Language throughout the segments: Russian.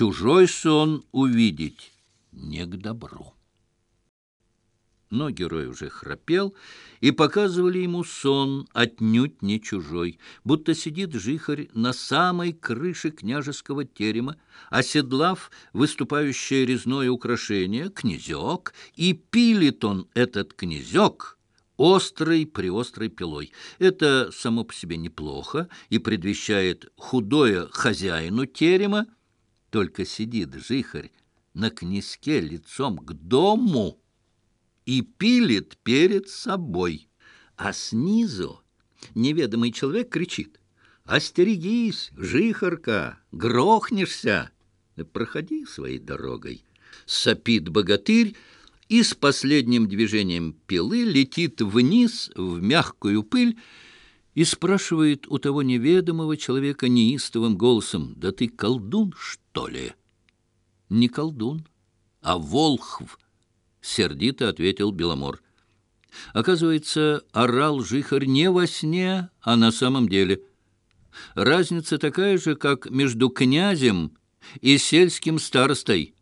чужой сон увидеть не к добру. Но герой уже храпел, и показывали ему сон, отнюдь не чужой, будто сидит жихарь на самой крыше княжеского терема, оседлав выступающее резное украшение, князек, и пилит он этот князек — острой приострой пилой. Это само по себе неплохо и предвещает худое хозяину терема, только сидит жихарь на князьке лицом к дому и пилит перед собой. А снизу неведомый человек кричит «Остерегись, жихарка, грохнешься!» «Проходи своей дорогой!» Сопит богатырь, и с последним движением пилы летит вниз в мягкую пыль, и спрашивает у того неведомого человека неистовым голосом, «Да ты колдун, что ли?» «Не колдун, а волхв», — сердито ответил Беломор. Оказывается, орал жихарь не во сне, а на самом деле. Разница такая же, как между князем и сельским старостой.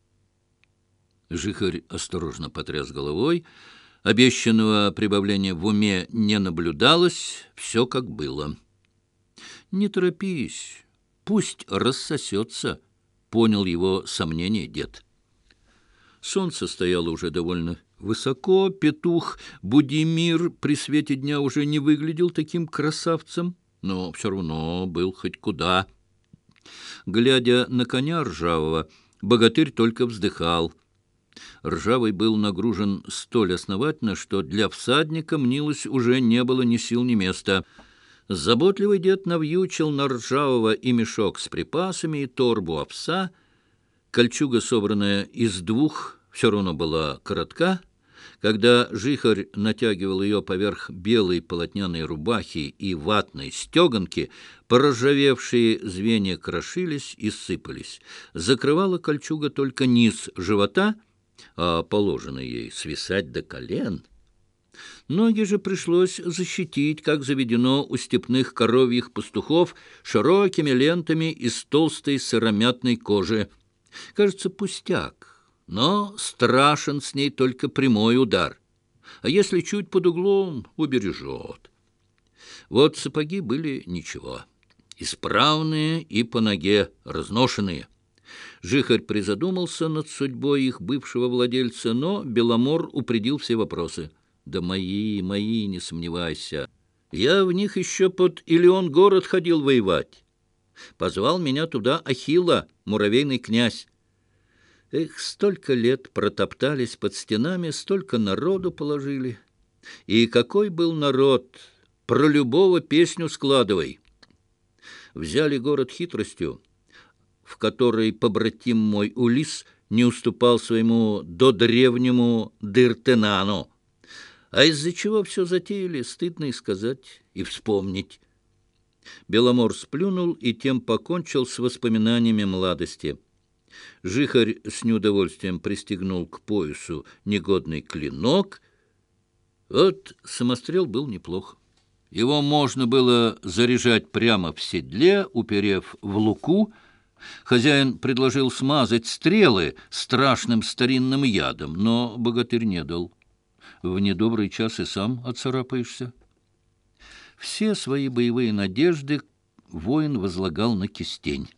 Жихарь осторожно потряс головой, — Обещанного прибавления в уме не наблюдалось, все как было. «Не торопись, пусть рассосется», — понял его сомнение дед. Солнце стояло уже довольно высоко, петух Будимир при свете дня уже не выглядел таким красавцем, но все равно был хоть куда. Глядя на коня ржавого, богатырь только вздыхал — Ржавый был нагружен столь основательно, что для всадника, мнилось, уже не было ни сил, ни места. Заботливый дед навьючил на ржавого и мешок с припасами, и торбу овса. Кольчуга, собранная из двух, все равно была коротка. Когда жихарь натягивал ее поверх белой полотняной рубахи и ватной стеганки, поржавевшие звенья крошились и сыпались. Закрывала кольчуга только низ живота — а положено ей, свисать до колен. Ноги же пришлось защитить, как заведено у степных коровьих пастухов, широкими лентами из толстой сыромятной кожи. Кажется, пустяк, но страшен с ней только прямой удар. А если чуть под углом, убережет. Вот сапоги были ничего, исправные и по ноге разношенные — Жихарь призадумался над судьбой их бывшего владельца, но Беломор упредил все вопросы. «Да мои, мои, не сомневайся. Я в них еще под Илеон город ходил воевать. Позвал меня туда Ахила, муравейный князь. Эх, столько лет протоптались под стенами, столько народу положили. И какой был народ! Про любого песню складывай!» Взяли город хитростью в которой побратим мой Улис не уступал своему додревнему Дыртенану. А из-за чего все затеяли, стыдно и сказать, и вспомнить. Беломор сплюнул и тем покончил с воспоминаниями младости. Жихарь с неудовольствием пристегнул к поясу негодный клинок. Вот самострел был неплох. Его можно было заряжать прямо в седле, уперев в луку, Хозяин предложил смазать стрелы страшным старинным ядом, но богатырь не дал. В недобрый час и сам отцарапаешься. Все свои боевые надежды воин возлагал на кистень.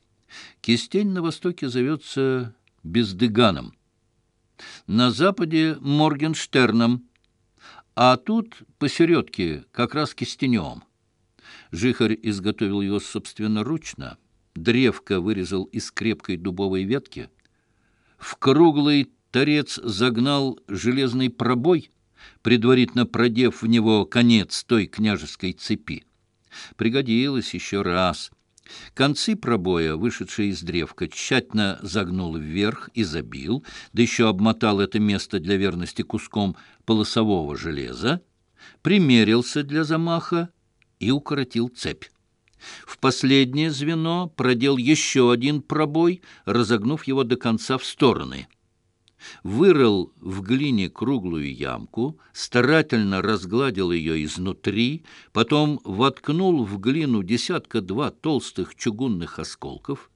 Кистень на востоке зовется бездыганом, на западе — Моргенштерном, а тут посередке как раз кистенем. Жихарь изготовил его собственноручно — древко вырезал из крепкой дубовой ветки, в круглый торец загнал железный пробой, предварительно продев в него конец той княжеской цепи. Пригодилось еще раз. Концы пробоя, вышедшие из древка, тщательно загнул вверх и забил, да еще обмотал это место для верности куском полосового железа, примерился для замаха и укоротил цепь. В последнее звено продел еще один пробой, разогнув его до конца в стороны. Вырыл в глине круглую ямку, старательно разгладил ее изнутри, потом воткнул в глину десятка-два толстых чугунных осколков.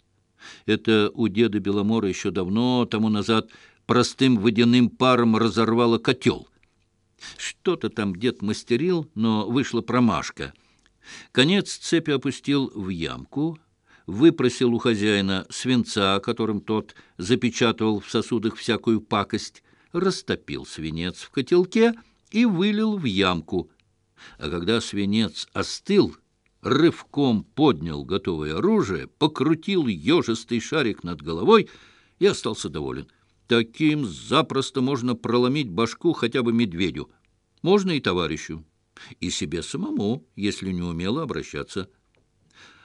Это у деда Беломора еще давно, тому назад, простым водяным паром разорвало котел. Что-то там дед мастерил, но вышла промашка — Конец цепи опустил в ямку, выпросил у хозяина свинца, которым тот запечатывал в сосудах всякую пакость, растопил свинец в котелке и вылил в ямку. А когда свинец остыл, рывком поднял готовое оружие, покрутил ежистый шарик над головой и остался доволен. Таким запросто можно проломить башку хотя бы медведю. Можно и товарищу. и себе самому, если не умело обращаться.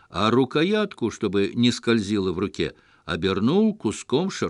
А рукоятку, чтобы не скользила в руке, обернул куском шерсти.